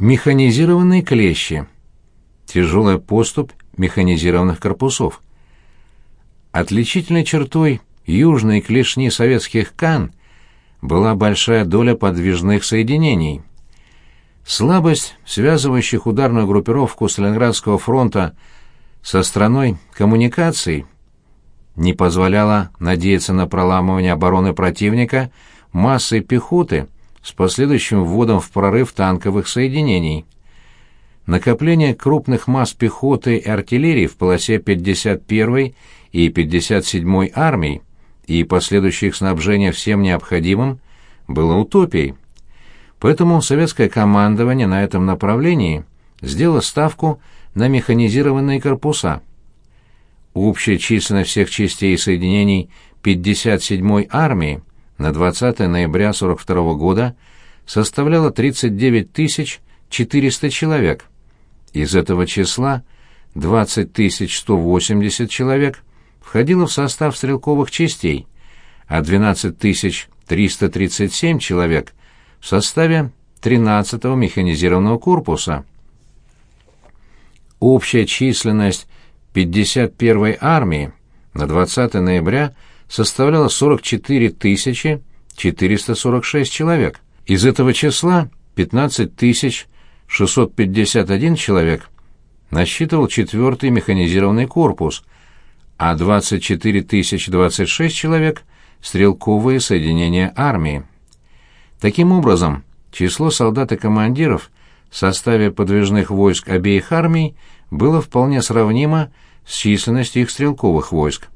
Механизированные клещи. Тяжелая поступь механизированных корпусов. Отличительной чертой южной клешни советских КАН была большая доля подвижных соединений. Слабость связывающих ударную группировку Сталинградского фронта со страной коммуникаций не позволяла надеяться на проламывание обороны противника массой пехоты с последующим вводом в прорыв танковых соединений. Накопление крупных масс пехоты и артиллерии в полосе 51-й и 57-й армий и последующее их снабжение всем необходимым было утопией. Поэтому советское командование на этом направлении сделало ставку на механизированные корпуса. Общая численность всех частей и соединений 57-й армии на 20 ноября 42 года составляла 39 400 человек. Из этого числа 20 180 человек входило в состав стрелковых частей, а 12 337 человек в составе 13-го механизированного корпуса. Общая численность 51-й армии на 20 ноября составляла 44 446 человек. Из этого числа 15 651 человек насчитывал 4-й механизированный корпус, а 24 026 человек – стрелковые соединения армии. Таким образом, число солдат и командиров в составе подвижных войск обеих армий было вполне сравнимо с численностью их стрелковых войск.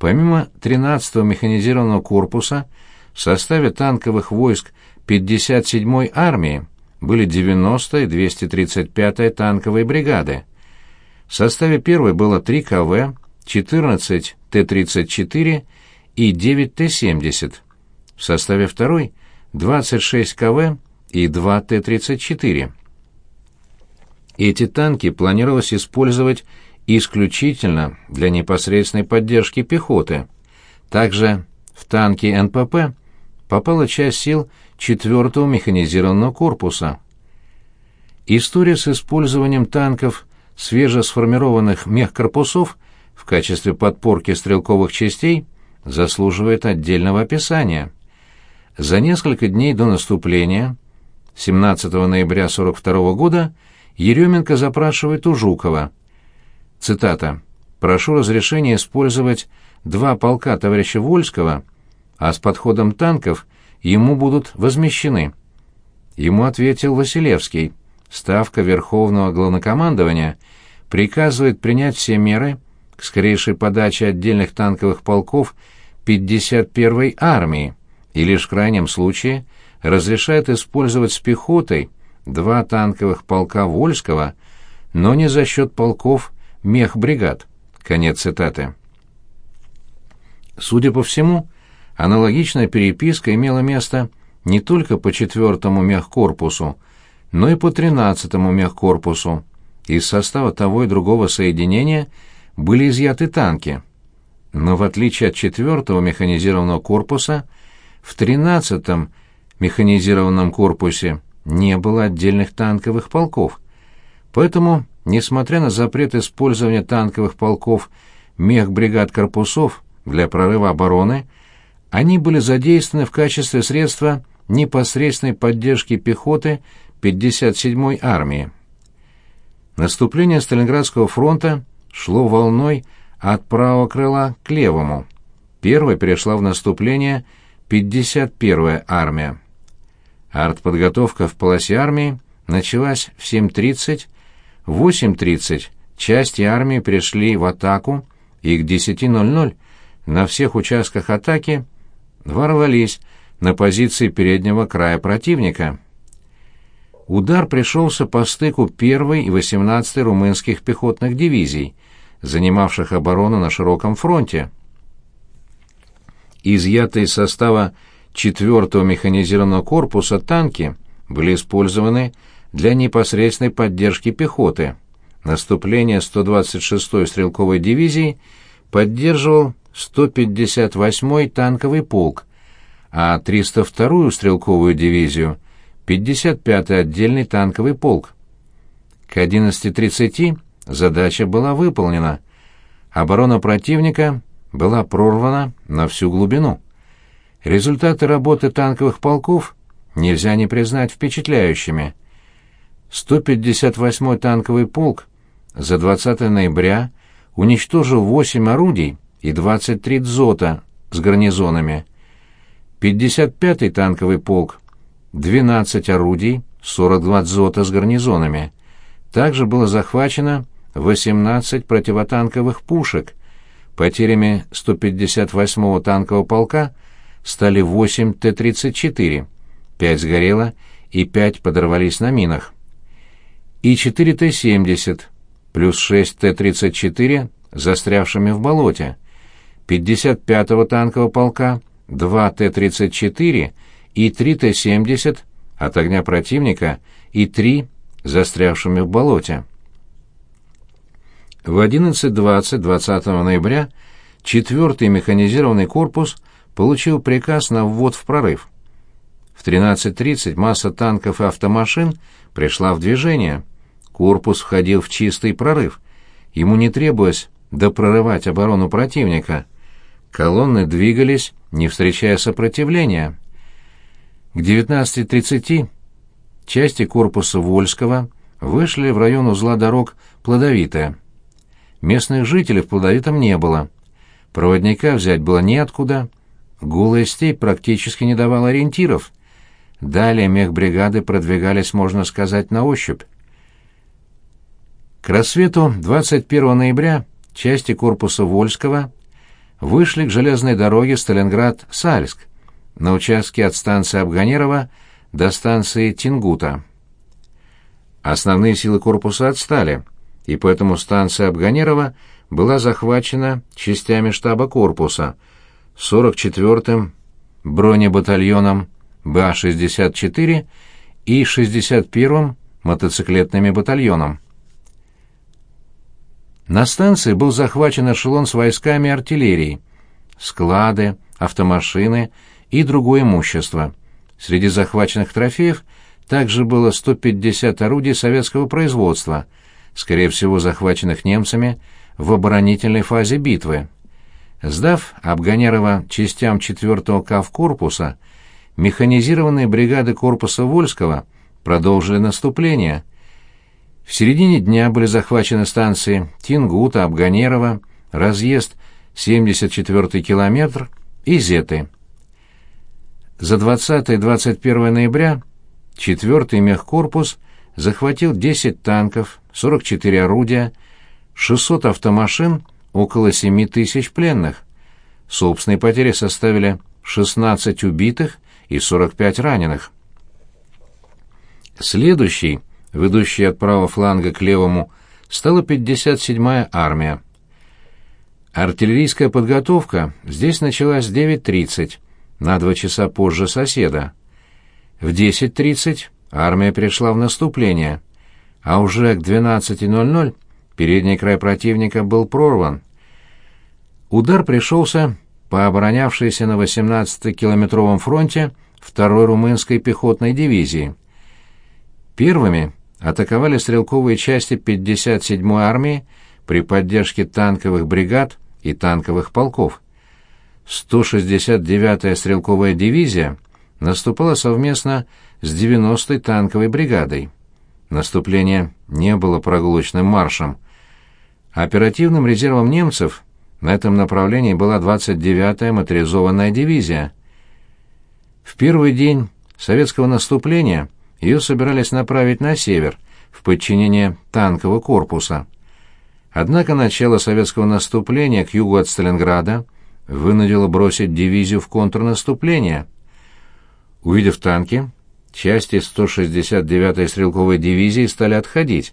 Помимо 13-го механизированного корпуса, в составе танковых войск 57-й армии были 90-я и 235-я танковые бригады. В составе первой было 3 КВ, 14 Т-34 и 9 Т-70. В составе второй 26 КВ и 2 Т-34. Эти танки планировалось использовать исключительно для непосредственной поддержки пехоты. Также в танки НПП попала часть сил 4-го механизированного корпуса. История с использованием танков свежесформированных мехкорпусов в качестве подпорки стрелковых частей заслуживает отдельного описания. За несколько дней до наступления, 17 ноября 42 года, Еременко запрашивает у Жукова. Цитата. «Прошу разрешения использовать два полка товарища Вольского, а с подходом танков ему будут возмещены». Ему ответил Василевский. Ставка Верховного Главнокомандования приказывает принять все меры к скорейшей подаче отдельных танковых полков 51-й армии и лишь в крайнем случае разрешает использовать с пехотой два танковых полка Вольского, но не за счет полков мехбригад. Конец цитаты. Судя по всему, аналогичная переписка имела место не только по четвертому мехкорпусу, но и по тринадцатому мехкорпусу. Из состава того и другого соединения были изъяты танки. Но в отличие от четвертого механизированного корпуса, в тринадцатом механизированном корпусе не было отдельных танковых полков. Поэтому, несмотря на запрет использования танковых полков мехбригад корпусов для прорыва обороны, они были задействованы в качестве средства непосредственной поддержки пехоты 57-й армии. Наступление Сталинградского фронта шло волной от правого крыла к левому. Первой перешла в наступление 51-я армия. Артподготовка в полосе армии началась в 7.30, в 8.30 части армии пришли в атаку, и к 10.00 на всех участках атаки ворвались на позиции переднего края противника. Удар пришелся по стыку 1 и 18 румынских пехотных дивизий, занимавших оборону на широком фронте. Изъятые из состава 4-го механизированного корпуса танки были использованы для непосредственной поддержки пехоты. Наступление 126-й стрелковой дивизии поддерживал 158-й танковый полк, а 302-ю стрелковую дивизию 55-й отдельный танковый полк. К 11.30 задача была выполнена. Оборона противника была прорвана на всю глубину. Результаты работы танковых полков нельзя не признать впечатляющими. 158-й танковый полк за 20 ноября уничтожил 8 орудий и 23 дзота с гарнизонами. 55-й танковый полк 12 орудий, 42 дзота с гарнизонами. Также было захвачено 18 противотанковых пушек. Потерями 158-го танкового полка стали 8 Т-34, 5 сгорело и 5 подорвались на минах. И 4 Т-70, плюс 6 Т-34 застрявшими в болоте. 55-го танкового полка 2 Т-34 и 3 Т-70 от огня противника и 3 застрявшими в болоте. В 11.20 20 ноября 4-й механизированный корпус получил приказ на ввод в прорыв. В 13.30 масса танков и автомашин пришла в движение. Корпус входил в чистый прорыв. Ему не требовалось допрорывать оборону противника. Колонны двигались, не встречая сопротивления. К 19.30 части корпуса Вольского вышли в район узла дорог Плодовитая. Местных жителей в Плодовитом не было. Проводника взять было неоткуда. Голая степь практически не давала ориентиров. Далее мехбригады продвигались, можно сказать, на ощупь. К рассвету 21 ноября части корпуса Вольского вышли к железной дороге Сталинград-Сальск на участке от станции Абганерова до станции Тингута. Основные силы корпуса отстали, и поэтому станция Абганерова была захвачена частями штаба корпуса, 44-м бронебатальоном БА-64 и 61-м мотоциклетными батальоном. На станции был захвачен эшелон с войсками и артиллерией, склады, автомашины и другое имущество. Среди захваченных трофеев также было 150 орудий советского производства, скорее всего захваченных немцами в оборонительной фазе битвы. Сдав Абганерова частям 4-го КАВ-корпуса, механизированные бригады корпуса Вольского продолжили наступление – в середине дня были захвачены станции Тингута, Абганерова, разъезд 74-й километр и Зеты. За 20-21 ноября 4-й мехкорпус захватил 10 танков, 44 орудия, 600 автомашин, около 7 тысяч пленных. Собственные потери составили 16 убитых и 45 раненых. Следующий ведущей от правого фланга к левому, стала 57-я армия. Артиллерийская подготовка здесь началась в 9.30, на два часа позже соседа. В 10.30 армия перешла в наступление, а уже к 12.00 передний край противника был прорван. Удар пришелся по оборонявшейся на 18-километровом фронте второй румынской пехотной дивизии. Первыми атаковали стрелковые части 57-й армии при поддержке танковых бригад и танковых полков. 169-я стрелковая дивизия наступала совместно с 90-й танковой бригадой. Наступление не было прогулочным маршем. Оперативным резервом немцев на этом направлении была 29-я моторизованная дивизия. В первый день советского наступления – ее собирались направить на север, в подчинение танкового корпуса. Однако начало советского наступления к югу от Сталинграда вынудило бросить дивизию в контрнаступление. Увидев танки, части 169-й стрелковой дивизии стали отходить.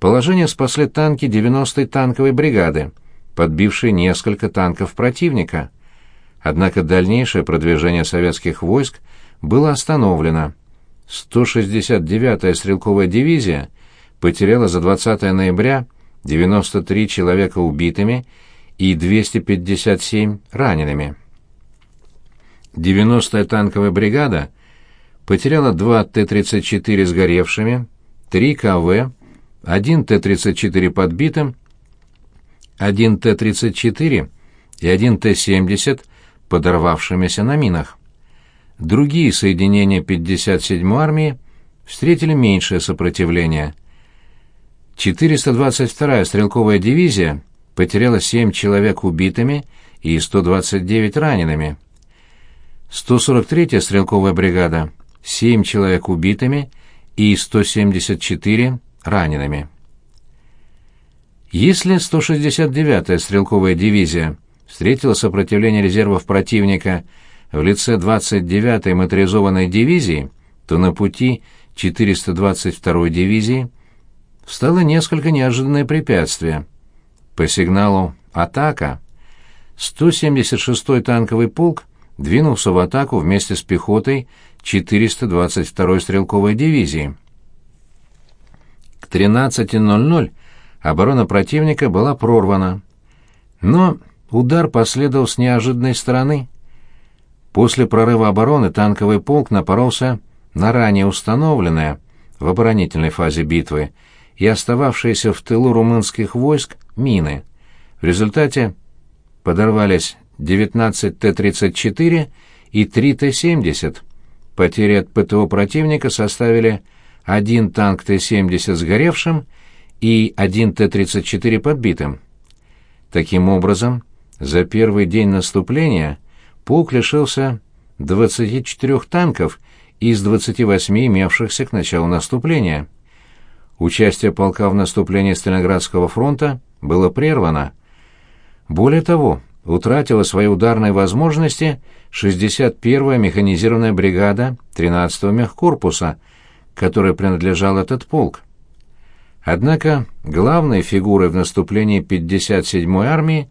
Положение спасли танки 90-й танковой бригады, подбившие несколько танков противника. Однако дальнейшее продвижение советских войск было остановлено. 169-я стрелковая дивизия потеряла за 20 ноября 93 человека убитыми и 257 ранеными. 90-я танковая бригада потеряла два Т-34 сгоревшими, три КВ, один Т-34 подбитым, один Т-34 и один Т-70 подорвавшимися на минах. Другие соединения 57-й армии встретили меньшее сопротивление. 422-я стрелковая дивизия потеряла 7 человек убитыми и 129 ранеными. 143-я стрелковая бригада – 7 человек убитыми и 174 ранеными. Если 169-я стрелковая дивизия встретила сопротивление резервов противника в лице 29-й моторизованной дивизии, то на пути 422-й дивизии встало несколько неожиданное препятствие. По сигналу «Атака» 176-й танковый полк двинулся в атаку вместе с пехотой 422-й стрелковой дивизии. К 13.00 оборона противника была прорвана. Но удар последовал с неожиданной стороны. После прорыва обороны танковый полк напоролся на ранее установленное в оборонительной фазе битвы и остававшиеся в тылу румынских войск мины. В результате подорвались 19 Т-34 и 3 Т-70. Потери от ПТО противника составили один танк Т-70 сгоревшим и один Т-34 подбитым. Таким образом, за первый день наступления полк лишился 24 танков из 28 имевшихся к началу наступления. Участие полка в наступлении Сталинградского фронта было прервано. Более того, утратила свои ударные возможности 61-я механизированная бригада 13-го мехкорпуса, которой принадлежал этот полк. Однако главной фигурой в наступлении 57-й армии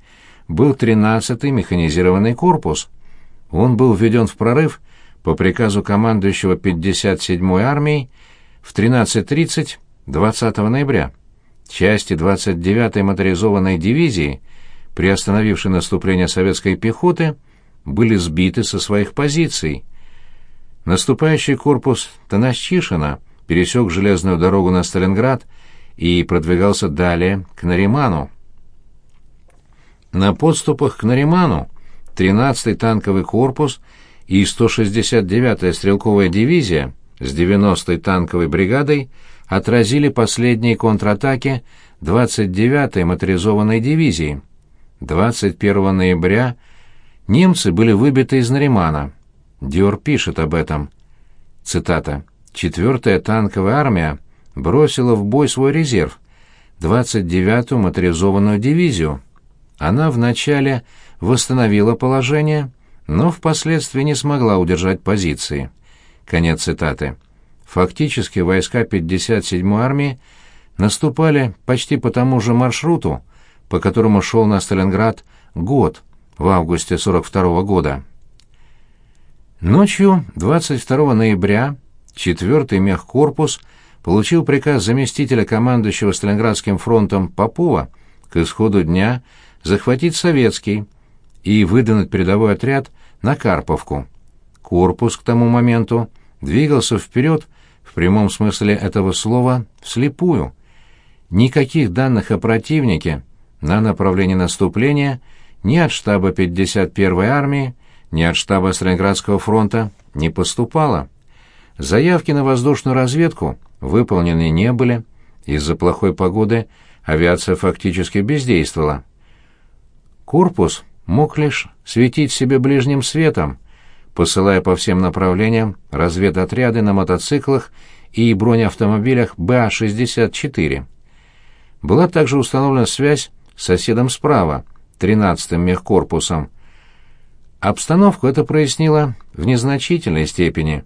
был 13-й механизированный корпус. Он был введен в прорыв по приказу командующего 57-й армией в 13.30 20 ноября. Части 29-й моторизованной дивизии, приостановившей наступление советской пехоты, были сбиты со своих позиций. Наступающий корпус Танащишина пересек железную дорогу на Сталинград и продвигался далее, к Нариману. На подступах к Нариману 13-й танковый корпус и 169-я стрелковая дивизия с 90-й танковой бригадой отразили последние контратаки 29-й моторизованной дивизии. 21 ноября немцы были выбиты из Наримана. Диор пишет об этом. Цитата. «Четвертая танковая армия бросила в бой свой резерв, 29-ю моторизованную дивизию. Она вначале восстановила положение, но впоследствии не смогла удержать позиции. Конец цитаты. Фактически войска 57-й армии наступали почти по тому же маршруту, по которому шел на Сталинград год в августе 42 -го года. Ночью 22 ноября 4-й мехкорпус получил приказ заместителя командующего Сталинградским фронтом Попова к исходу дня захватить советский и выдвинуть передовой отряд на Карповку. Корпус к тому моменту двигался вперед в прямом смысле этого слова вслепую. Никаких данных о противнике на направлении наступления ни от штаба 51-й армии, ни от штаба Сталинградского фронта не поступало. Заявки на воздушную разведку выполнены не были, из-за плохой погоды авиация фактически бездействовала. Корпус мог лишь светить себе ближним светом, посылая по всем направлениям разведотряды на мотоциклах и бронеавтомобилях БА-64. Была также установлена связь с соседом справа, 13-м мехкорпусом. Обстановку это прояснило в незначительной степени.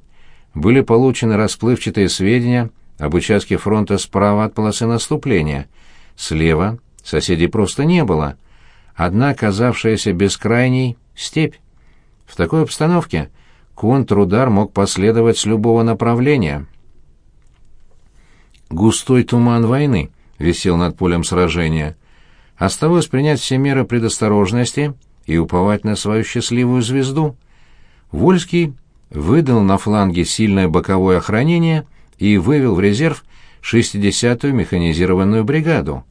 Были получены расплывчатые сведения об участке фронта справа от полосы наступления. Слева соседей просто не было. Одна оказавшаяся бескрайней степь. В такой обстановке контрудар мог последовать с любого направления. Густой туман войны висел над полем сражения. Оставалось принять все меры предосторожности и уповать на свою счастливую звезду. Вольский выдал на фланге сильное боковое охранение и вывел в резерв 60-ю механизированную бригаду.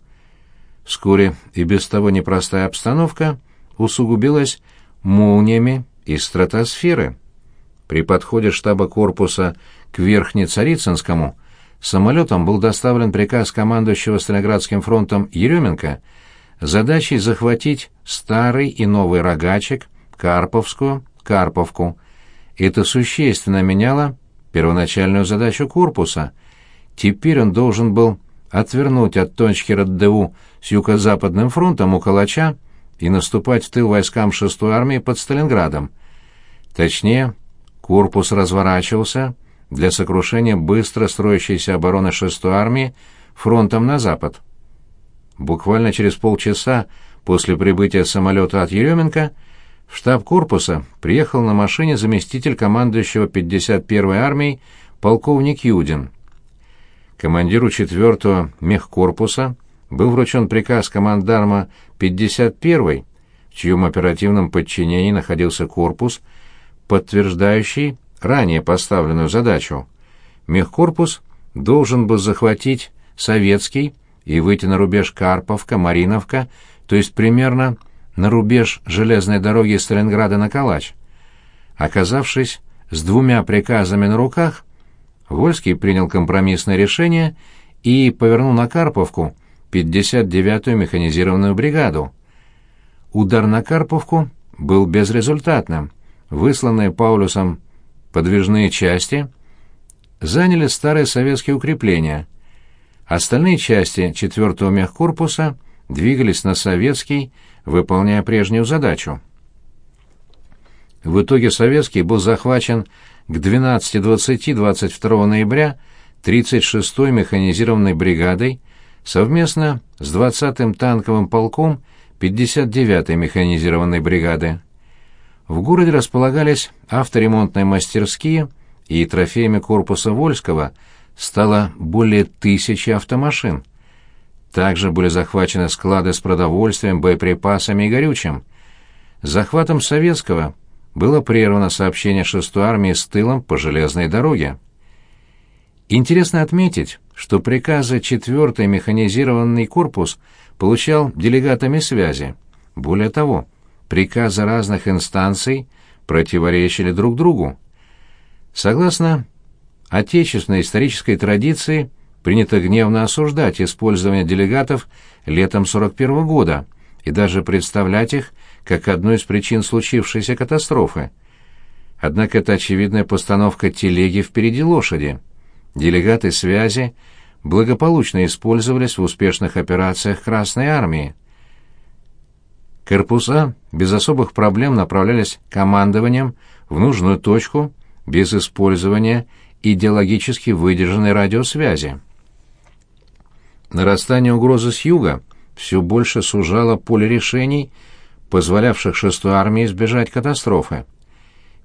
Вскоре и без того непростая обстановка усугубилась молниями из стратосферы. При подходе штаба корпуса к Верхнецарицынскому самолетом был доставлен приказ командующего Сталинградским фронтом Еременко задачей захватить старый и новый рогачик, Карповскую, Карповку. Это существенно меняло первоначальную задачу корпуса. Теперь он должен был отвернуть от точки Раддеву с юго-западным фронтом у Калача и наступать в тыл войскам 6-й армии под Сталинградом. Точнее, корпус разворачивался для сокрушения быстро строящейся обороны 6-й армии фронтом на запад. Буквально через полчаса после прибытия самолета от Еременко в штаб корпуса приехал на машине заместитель командующего 51-й армией полковник Юдин. Командиру 4-го мехкорпуса был вручен приказ командарма 51-й, в чьем оперативном подчинении находился корпус, подтверждающий ранее поставленную задачу. Мехкорпус должен был захватить советский и выйти на рубеж Карповка, Мариновка, то есть примерно на рубеж железной дороги Сталинграда на Калач. Оказавшись с двумя приказами на руках, Вольский принял компромиссное решение и повернул на Карповку 59-ю механизированную бригаду. Удар на Карповку был безрезультатным. Высланные Паулюсом подвижные части заняли старые советские укрепления. Остальные части 4-го мехкорпуса двигались на советский, выполняя прежнюю задачу. В итоге советский был захвачен к 12.20 22 ноября 36-й механизированной бригадой совместно с 20-м танковым полком 59-й механизированной бригады. В городе располагались авторемонтные мастерские, и трофеями корпуса Вольского стало более тысячи автомашин. Также были захвачены склады с продовольствием, боеприпасами и горючим. Захватом советского было прервано сообщение 6-й армии с тылом по железной дороге. Интересно отметить, что приказы 4-й механизированный корпус получал делегатами связи. Более того, приказы разных инстанций противоречили друг другу. Согласно отечественной исторической традиции, принято гневно осуждать использование делегатов летом 41 -го года и даже представлять их как одну из причин случившейся катастрофы. Однако это очевидная постановка телеги впереди лошади. Делегаты связи благополучно использовались в успешных операциях Красной Армии. Корпуса без особых проблем направлялись командованием в нужную точку без использования идеологически выдержанной радиосвязи. Нарастание угрозы с юга все больше сужало поле решений, позволявших шестой армии избежать катастрофы.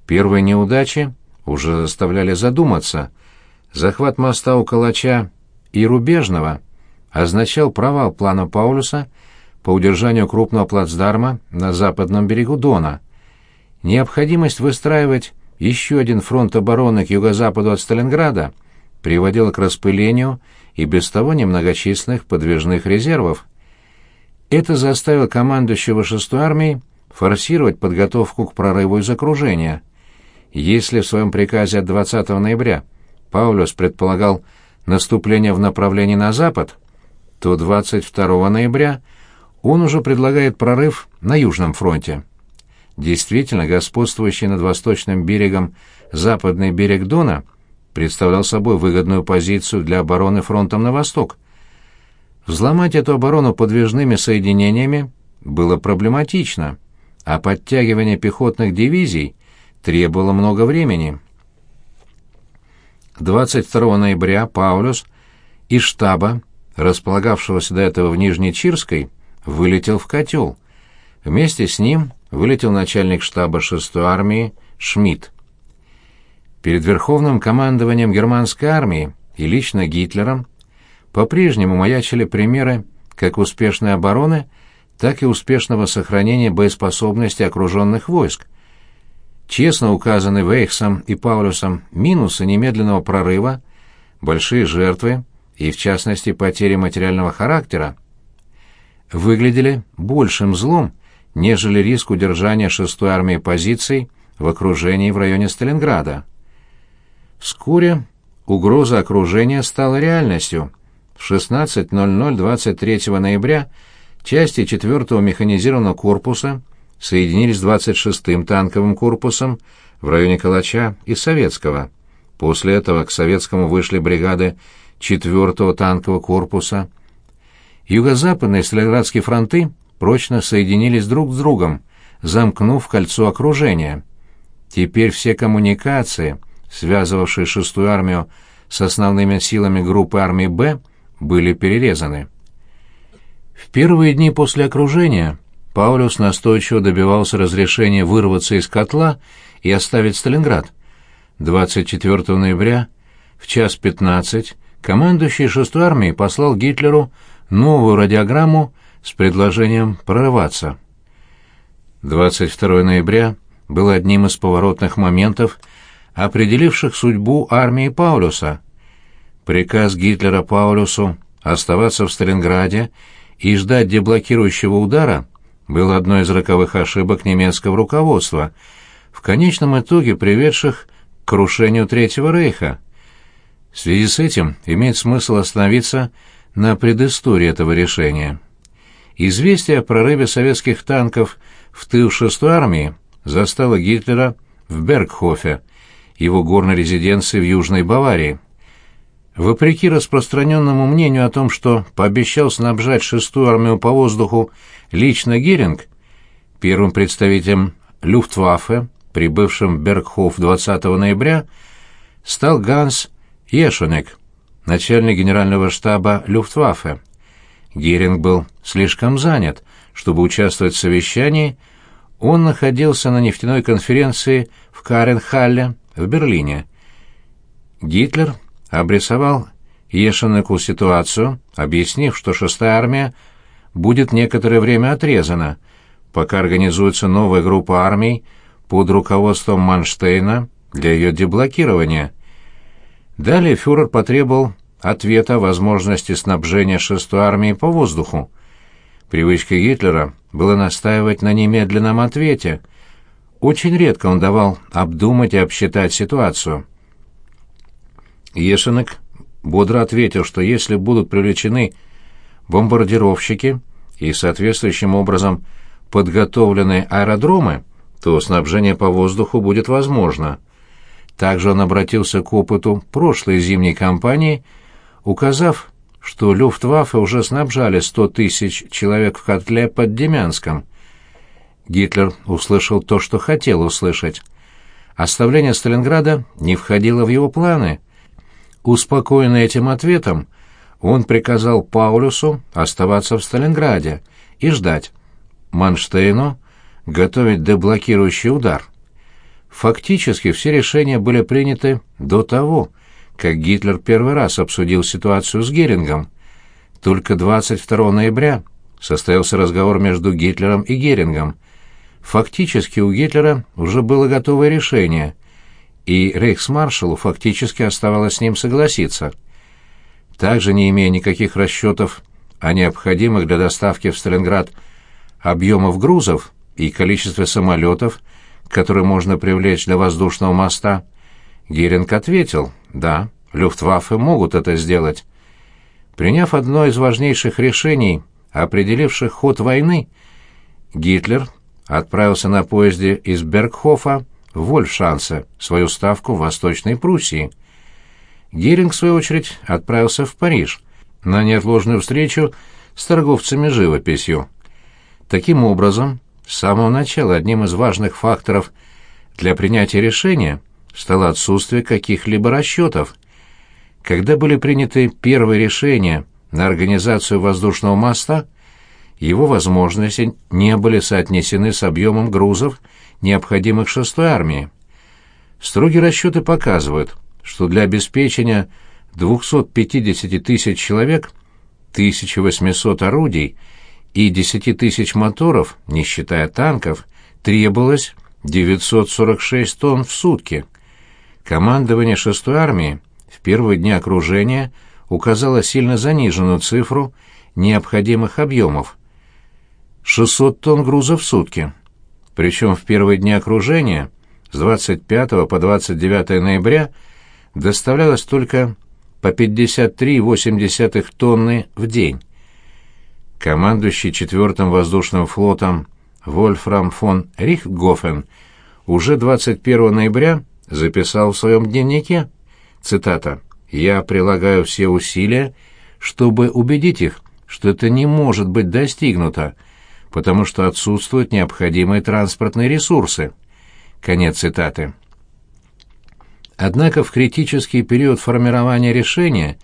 Первые неудачи уже заставляли задуматься. Захват моста у Калача и Рубежного означал провал плана Паулюса по удержанию крупного плацдарма на западном берегу Дона. Необходимость выстраивать еще один фронт обороны к юго-западу от Сталинграда приводила к распылению и без того немногочисленных подвижных резервов. Это заставило командующего 6-й армией форсировать подготовку к прорыву из окружения. Если в своем приказе от 20 ноября Паулюс предполагал наступление в направлении на запад, то 22 ноября он уже предлагает прорыв на Южном фронте. Действительно, господствующий над восточным берегом западный берег Дона представлял собой выгодную позицию для обороны фронтом на восток. Взломать эту оборону подвижными соединениями было проблематично, а подтягивание пехотных дивизий требовало много времени. 22 ноября Паулюс из штаба, располагавшегося до этого в Нижней Чирской, вылетел в котел. Вместе с ним вылетел начальник штаба 6-й армии Шмидт. Перед верховным командованием германской армии и лично Гитлером по-прежнему маячили примеры как успешной обороны, так и успешного сохранения боеспособности окруженных войск. честно указаны Вейхсом и Паулюсом минусы немедленного прорыва, большие жертвы и, в частности, потери материального характера, выглядели большим злом, нежели риск удержания шестой армии позиций в окружении в районе Сталинграда. Вскоре угроза окружения стала реальностью. В 16.00 23 ноября части 4-го механизированного корпуса соединились с 26-м танковым корпусом в районе Калача и Советского. После этого к Советскому вышли бригады 4-го танкового корпуса. Юго-западные Сталинградские фронты прочно соединились друг с другом, замкнув кольцо окружения. Теперь все коммуникации, связывавшие шестую армию с основными силами группы армии «Б», были перерезаны. В первые дни после окружения Паулюс настойчиво добивался разрешения вырваться из котла и оставить Сталинград. 24 ноября в час 15 командующий 6-й армией послал Гитлеру новую радиограмму с предложением прорываться. 22 ноября был одним из поворотных моментов, определивших судьбу армии Паулюса. Приказ Гитлера Паулюсу оставаться в Сталинграде и ждать деблокирующего удара был одной из роковых ошибок немецкого руководства, в конечном итоге приведших к крушению Третьего Рейха. В связи с этим имеет смысл остановиться на предыстории этого решения. Известие о прорыве советских танков в тыл шестой армии застало Гитлера в Бергхофе, его горной резиденции в Южной Баварии. Вопреки распространенному мнению о том, что пообещал снабжать шестую армию по воздуху лично Геринг, первым представителем Люфтваффе, прибывшим в Бергхоф 20 ноября, стал Ганс Ешенек, начальник генерального штаба Люфтваффе. Геринг был слишком занят, чтобы участвовать в совещании, он находился на нефтяной конференции в Каренхалле в Берлине. Гитлер обрисовал Ешенеку ситуацию, объяснив, что шестая армия будет некоторое время отрезана, пока организуется новая группа армий под руководством Манштейна для ее деблокирования. Далее фюрер потребовал ответа о возможности снабжения шестой армии по воздуху. Привычкой Гитлера было настаивать на немедленном ответе. Очень редко он давал обдумать и обсчитать ситуацию. Ешенек бодро ответил, что если будут привлечены бомбардировщики и соответствующим образом подготовлены аэродромы, то снабжение по воздуху будет возможно. Также он обратился к опыту прошлой зимней кампании, указав, что Люфтваффе уже снабжали 100 тысяч человек в котле под Демянском. Гитлер услышал то, что хотел услышать. Оставление Сталинграда не входило в его планы — Успокоенный этим ответом, он приказал Паулюсу оставаться в Сталинграде и ждать. Манштейну готовить деблокирующий удар. Фактически все решения были приняты до того, как Гитлер первый раз обсудил ситуацию с Герингом. Только 22 ноября состоялся разговор между Гитлером и Герингом. Фактически у Гитлера уже было готовое решение, и рейхсмаршалу фактически оставалось с ним согласиться. Также, не имея никаких расчетов о необходимых для доставки в Сталинград объемов грузов и количестве самолетов, которые можно привлечь для воздушного моста, Геринг ответил, да, Люфтваффе могут это сделать. Приняв одно из важнейших решений, определивших ход войны, Гитлер отправился на поезде из Бергхофа в Вольфшанце свою ставку в Восточной Пруссии. Геринг, в свою очередь, отправился в Париж на неотложную встречу с торговцами живописью. Таким образом, с самого начала одним из важных факторов для принятия решения стало отсутствие каких-либо расчетов. Когда были приняты первые решения на организацию воздушного моста, его возможности не были соотнесены с объемом грузов, необходимых шестой армии. Строгие расчеты показывают, что для обеспечения 250 тысяч человек, 1800 орудий и 10 тысяч моторов, не считая танков, требовалось 946 тонн в сутки. Командование 6-й армии в первые дни окружения указало сильно заниженную цифру необходимых объемов – 600 тонн груза в сутки. Причем в первые дни окружения, с 25 по 29 ноября, доставлялось только по 53,8 тонны в день. Командующий 4-м воздушным флотом Вольфрам фон Рихтгофен уже 21 ноября записал в своем дневнике, цитата, «Я прилагаю все усилия, чтобы убедить их, что это не может быть достигнуто, потому что отсутствуют необходимые транспортные ресурсы». Конец цитаты. Однако в критический период формирования решения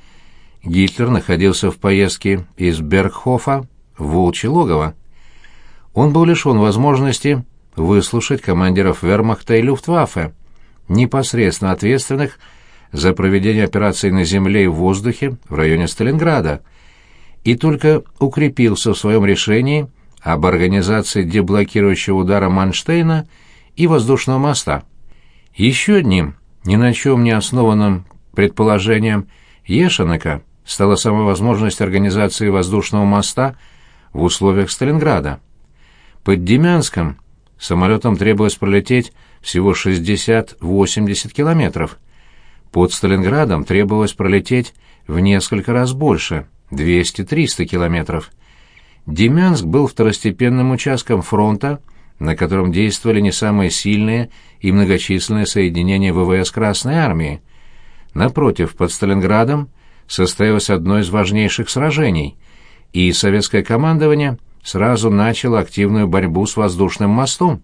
Гитлер находился в поездке из Бергхофа в Волчье логово. Он был лишен возможности выслушать командиров вермахта и люфтваффе, непосредственно ответственных за проведение операций на земле и в воздухе в районе Сталинграда, и только укрепился в своем решении об организации деблокирующего удара Манштейна и воздушного моста. Еще одним ни на чем не основанным предположением Ешенека стала сама возможность организации воздушного моста в условиях Сталинграда. Под Демянском самолетам требовалось пролететь всего 60-80 километров. Под Сталинградом требовалось пролететь в несколько раз больше – 200-300 километров. Демянск был второстепенным участком фронта – на котором действовали не самые сильные и многочисленные соединения ВВС Красной Армии. Напротив, под Сталинградом состоялось одно из важнейших сражений, и советское командование сразу начало активную борьбу с воздушным мостом.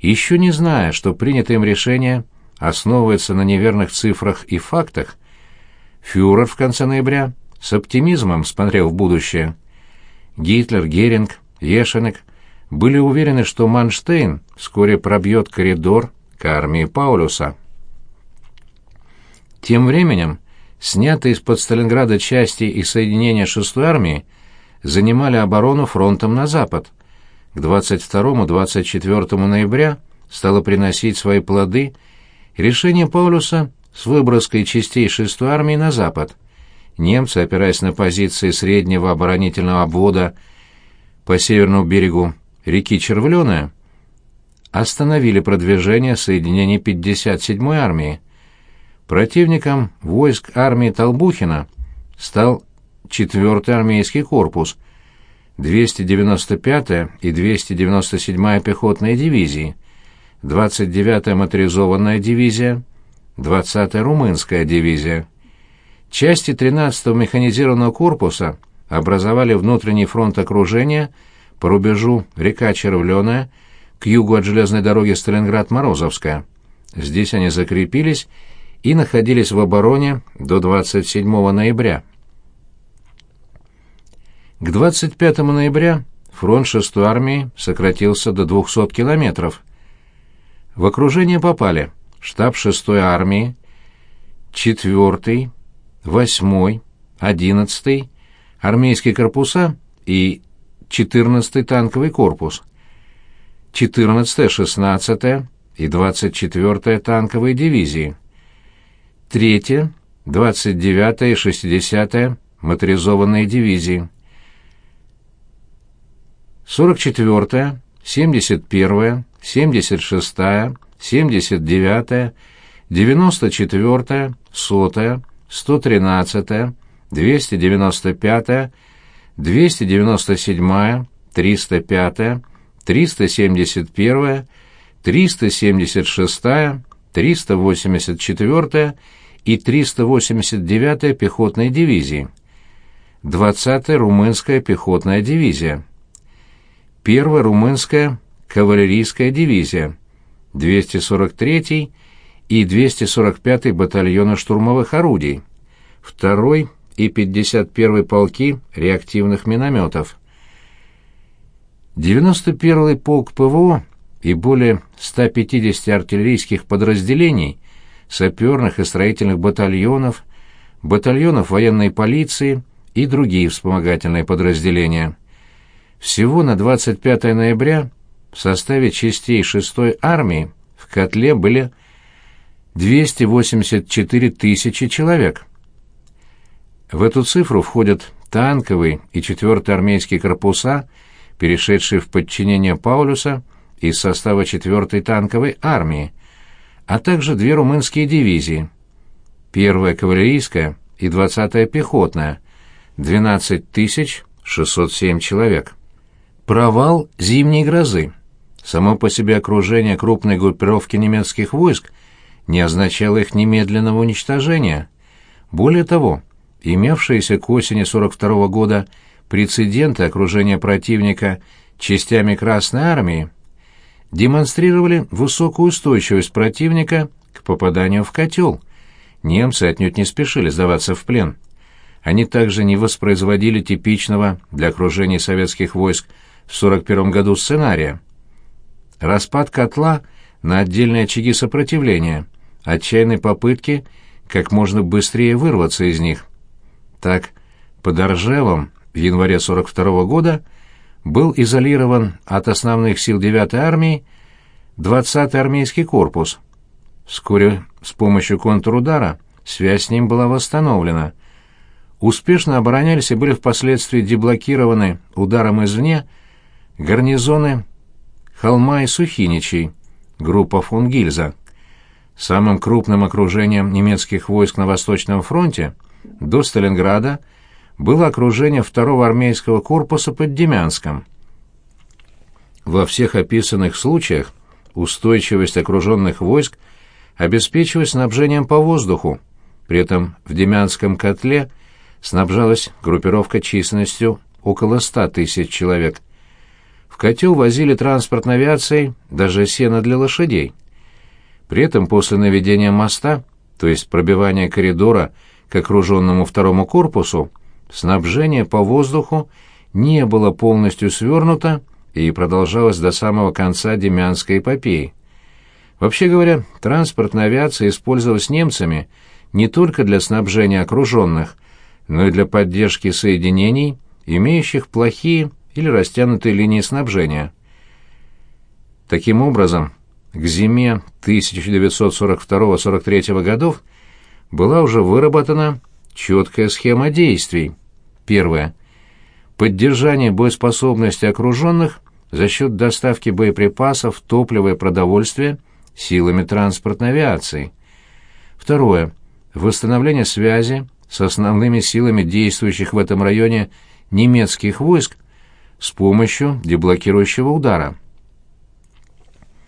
Еще не зная, что принятое им решение основывается на неверных цифрах и фактах, фюрер в конце ноября с оптимизмом смотрел в будущее. Гитлер, Геринг, Ешенек были уверены, что Манштейн вскоре пробьет коридор к армии Паулюса. Тем временем, снятые из-под Сталинграда части и соединения 6-й армии занимали оборону фронтом на запад. К 22-24 ноября стало приносить свои плоды решение Паулюса с выброской частей 6-й армии на запад. Немцы, опираясь на позиции среднего оборонительного обвода по северному берегу реки Червленая остановили продвижение соединений 57-й армии. Противником войск армии Толбухина стал 4-й армейский корпус, 295-я и 297-я пехотные дивизии, 29-я моторизованная дивизия, 20-я румынская дивизия. Части 13-го механизированного корпуса образовали внутренний фронт окружения – по рубежу река Червленая, к югу от железной дороги Сталинград-Морозовская. Здесь они закрепились и находились в обороне до 27 ноября. К 25 ноября фронт 6-й армии сократился до 200 километров. В окружение попали штаб 6-й армии, 4-й, 8-й, 11-й, армейские корпуса и 14-й танковый корпус, 14-я, 16-я и 24-я танковые дивизии, 3-я, 29-я и 60-я моторизованные дивизии, 44-я, 71-я, 76-я, 79-я, 94-я, 100-я, 113-я, 295-я, 297, 305, 371, 376, 384 и 389 пехотной дивизии, 20-я румынская пехотная дивизия, 1-я румынская кавалерийская дивизия, 243 и 245 батальоны штурмовых орудий, 2-й и 51-й полки реактивных минометов. 91-й полк ПВО и более 150 артиллерийских подразделений, саперных и строительных батальонов, батальонов военной полиции и другие вспомогательные подразделения. Всего на 25 ноября в составе частей 6-й армии в котле были 284 тысячи человек. В эту цифру входят танковый и 4-й армейские корпуса, перешедшие в подчинение Паулюса из состава 4-й танковой армии, а также две румынские дивизии, 1-я кавалерийская и 20-я пехотная, 12 607 человек. Провал зимней грозы. Само по себе окружение крупной группировки немецких войск не означало их немедленного уничтожения. Более того, имевшиеся к осени 42 -го года прецеденты окружения противника частями Красной Армии демонстрировали высокую устойчивость противника к попаданию в котел. Немцы отнюдь не спешили сдаваться в плен. Они также не воспроизводили типичного для окружения советских войск в 41 году сценария. Распад котла на отдельные очаги сопротивления, отчаянной попытки как можно быстрее вырваться из них. Так, под Оржевом в январе 42 года был изолирован от основных сил 9-й армии 20-й армейский корпус. Вскоре с помощью контрудара связь с ним была восстановлена. Успешно оборонялись и были впоследствии деблокированы ударом извне гарнизоны Холма и Сухиничей, группа фон Гильза. Самым крупным окружением немецких войск на Восточном фронте до Сталинграда было окружение второго армейского корпуса под Демянском. Во всех описанных случаях устойчивость окруженных войск обеспечивалась снабжением по воздуху, при этом в Демянском котле снабжалась группировка численностью около ста тысяч человек. В котел возили транспортной авиацией даже сено для лошадей. При этом после наведения моста, то есть пробивания коридора к окруженному второму корпусу, снабжение по воздуху не было полностью свернуто и продолжалось до самого конца Демянской эпопеи. Вообще говоря, транспортная авиация использовалась немцами не только для снабжения окруженных, но и для поддержки соединений, имеющих плохие или растянутые линии снабжения. Таким образом, к зиме 1942-43 годов была уже выработана четкая схема действий. Первое. Поддержание боеспособности окруженных за счет доставки боеприпасов, топлива и продовольствия силами транспортной авиации. Второе. Восстановление связи с основными силами действующих в этом районе немецких войск с помощью деблокирующего удара –